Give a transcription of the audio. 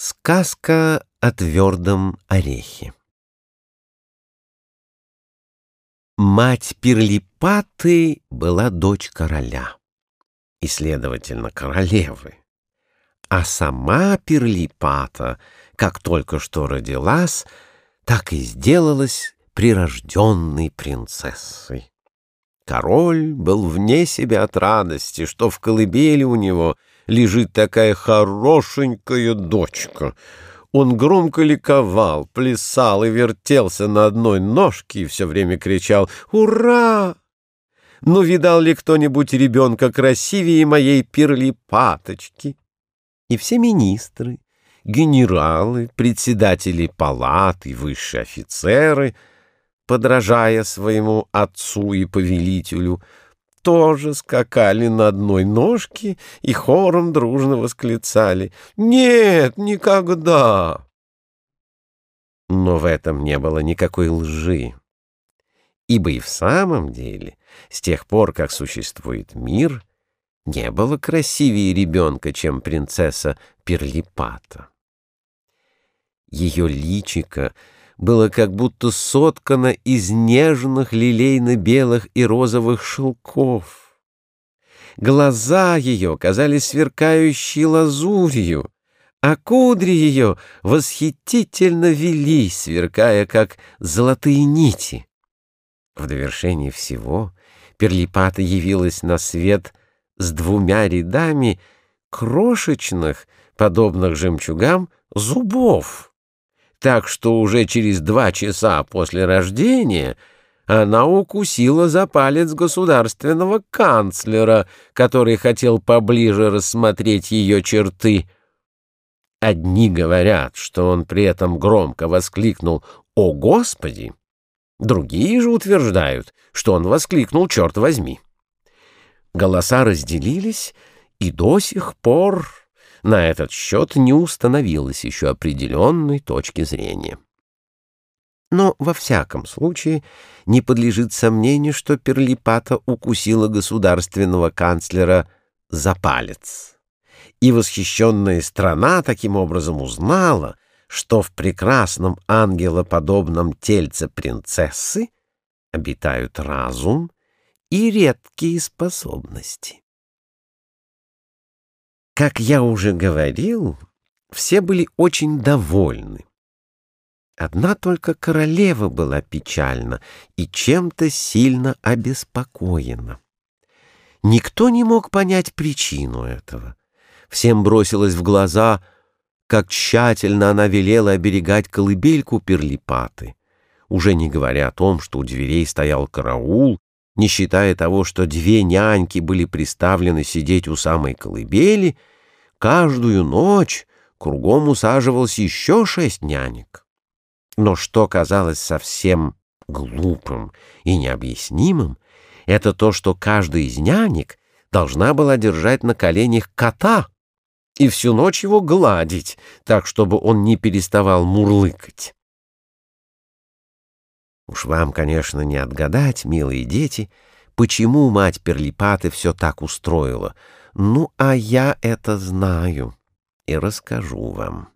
Сказка о твердом орехе Мать Перлипаты была дочь короля, и, следовательно, королевы. А сама Перлипата, как только что родилась, так и сделалась прирожденной принцессой. Король был вне себя от радости, что в колыбели у него — лежит такая хорошенькая дочка. Он громко ликовал, плясал и вертелся на одной ножке и все время кричал «Ура!». Но видал ли кто-нибудь ребенка красивее моей перлипаточки? И все министры, генералы, председатели палат и высшие офицеры, подражая своему отцу и повелителю, тоже скакали на одной ножке и хором дружно восклицали «Нет, никогда!». Но в этом не было никакой лжи, ибо и в самом деле, с тех пор, как существует мир, не было красивее ребенка, чем принцесса Перлипата. Ее личико — было как будто соткано из нежных лилейно-белых и розовых шелков. Глаза ее казались сверкающей лазурью, а кудри ее восхитительно велись, сверкая, как золотые нити. В довершении всего Перлипата явилась на свет с двумя рядами крошечных, подобных жемчугам, зубов так что уже через два часа после рождения она укусила за палец государственного канцлера, который хотел поближе рассмотреть ее черты. Одни говорят, что он при этом громко воскликнул «О, Господи!», другие же утверждают, что он воскликнул «Черт возьми!». Голоса разделились, и до сих пор на этот счет не установилось еще определенной точки зрения. Но во всяком случае не подлежит сомнению, что Перлипата укусила государственного канцлера за палец. И восхищенная страна таким образом узнала, что в прекрасном ангелоподобном тельце принцессы обитают разум и редкие способности. Как я уже говорил, все были очень довольны. Одна только королева была печальна и чем-то сильно обеспокоена. Никто не мог понять причину этого. Всем бросилось в глаза, как тщательно она велела оберегать колыбельку перлипаты, уже не говоря о том, что у дверей стоял караул, не считая того, что две няньки были приставлены сидеть у самой колыбели, каждую ночь кругом усаживалось еще шесть нянек. Но что казалось совсем глупым и необъяснимым, это то, что каждая из нянек должна была держать на коленях кота и всю ночь его гладить, так, чтобы он не переставал мурлыкать. Уж вам, конечно, не отгадать, милые дети, почему мать Перлипаты все так устроила. Ну, а я это знаю и расскажу вам.